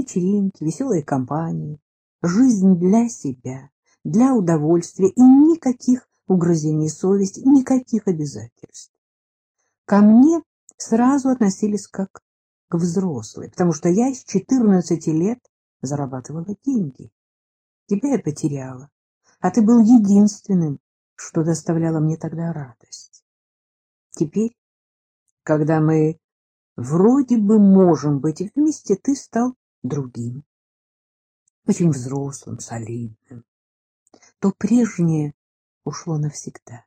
вечеринки, веселые компании, жизнь для себя, для удовольствия и никаких угрызений совести, никаких обязательств. Ко мне сразу относились как к взрослой, потому что я с 14 лет зарабатывала деньги. Тебя я потеряла, а ты был единственным, что доставляло мне тогда радость. Теперь, когда мы вроде бы можем быть вместе, ты стал другим, очень взрослым, солидным. То прежнее ушло навсегда.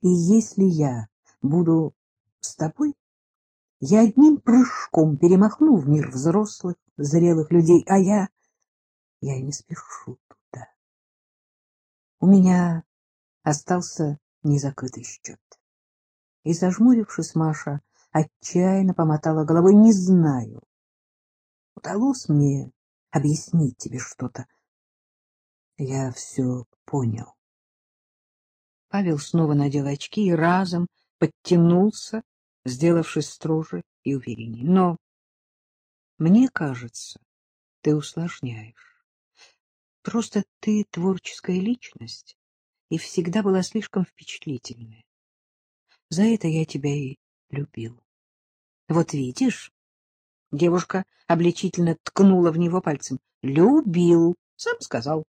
И если я буду с тобой, я одним прыжком перемахну в мир взрослых, зрелых людей, а я... я не спешу туда. У меня остался незакрытый счет. И, зажмурившись, Маша отчаянно помотала головой. Не знаю, удалось мне объяснить тебе что-то. Я все понял. Павел снова надел очки и разом подтянулся, сделавшись строже и увереннее. Но мне кажется, ты усложняешь. Просто ты творческая личность и всегда была слишком впечатлительная. За это я тебя и любил. Вот видишь, девушка обличительно ткнула в него пальцем. Любил, сам сказал.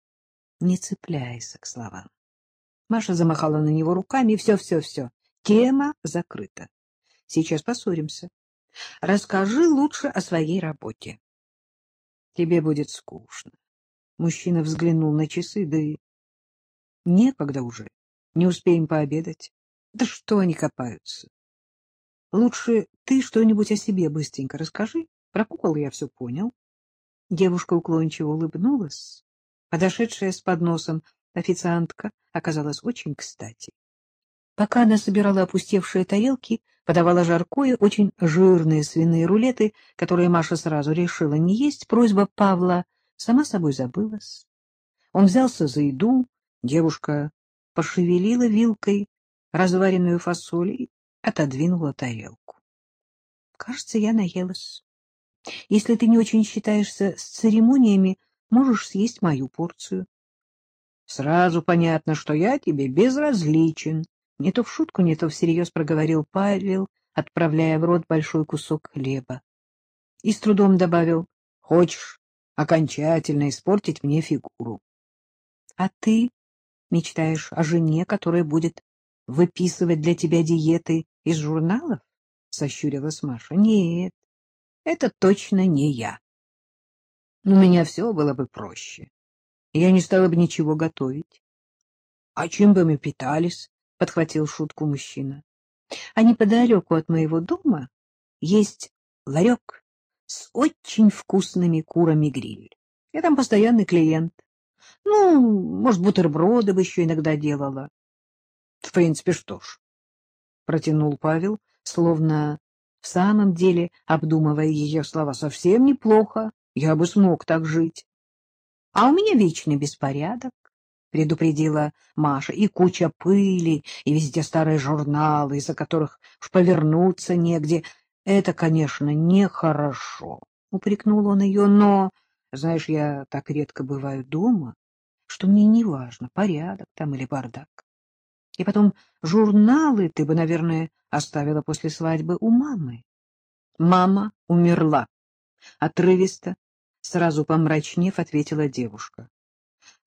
Не цепляйся к словам. Маша замахала на него руками, и все-все-все. Тема закрыта. Сейчас поссоримся. Расскажи лучше о своей работе. Тебе будет скучно. Мужчина взглянул на часы, да и некогда уже. Не успеем пообедать. Да что они копаются? Лучше ты что-нибудь о себе быстренько расскажи. Про кукол я все понял. Девушка уклончиво улыбнулась. Подошедшая с подносом официантка оказалась очень кстати. Пока она собирала опустевшие тарелки, подавала жаркое, очень жирные свиные рулеты, которые Маша сразу решила не есть, просьба Павла сама собой забылась. Он взялся за еду, девушка пошевелила вилкой разваренную фасоль и отодвинула тарелку. — Кажется, я наелась. Если ты не очень считаешься с церемониями, можешь съесть мою порцию. Сразу понятно, что я тебе безразличен. Не то в шутку, не то всерьез проговорил Павел, отправляя в рот большой кусок хлеба. И с трудом добавил, хочешь окончательно испортить мне фигуру. А ты мечтаешь о жене, которая будет выписывать для тебя диеты из журналов? — сощурилась Маша. — Нет, это точно не я. У меня все было бы проще. Я не стала бы ничего готовить. — А чем бы мы питались? — подхватил шутку мужчина. — А неподалеку от моего дома есть ларек с очень вкусными курами-гриль. Я там постоянный клиент. Ну, может, бутерброды бы еще иногда делала. — В принципе, что ж, — протянул Павел, словно в самом деле обдумывая ее слова. — Совсем неплохо. Я бы смог так жить. — А у меня вечный беспорядок, — предупредила Маша, — и куча пыли, и везде старые журналы, из-за которых уж повернуться негде. Это, конечно, нехорошо, — упрекнул он ее, — но, знаешь, я так редко бываю дома, что мне не важно, порядок там или бардак. И потом журналы ты бы, наверное, оставила после свадьбы у мамы. Мама умерла. Отрывисто, сразу помрачнев, ответила девушка.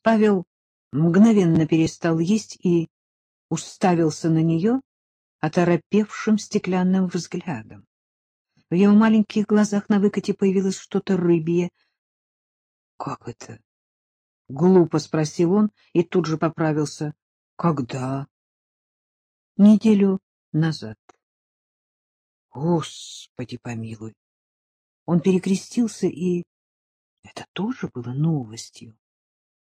Павел мгновенно перестал есть и уставился на нее оторопевшим стеклянным взглядом. В его маленьких глазах на выкате появилось что-то рыбье. — Как это? — глупо спросил он и тут же поправился. — Когда? Неделю назад. Господи помилуй! Он перекрестился, и это тоже было новостью.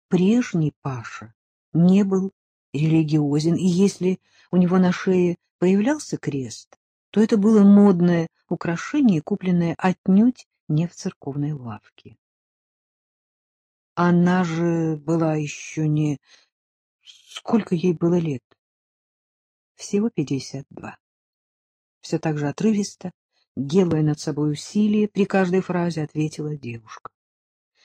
Прежний Паша не был религиозен, и если у него на шее появлялся крест, то это было модное украшение, купленное отнюдь не в церковной лавке. Она же была еще не... Сколько ей было лет? Всего пятьдесят два. Все так же отрывисто делая над собой усилие, при каждой фразе ответила девушка.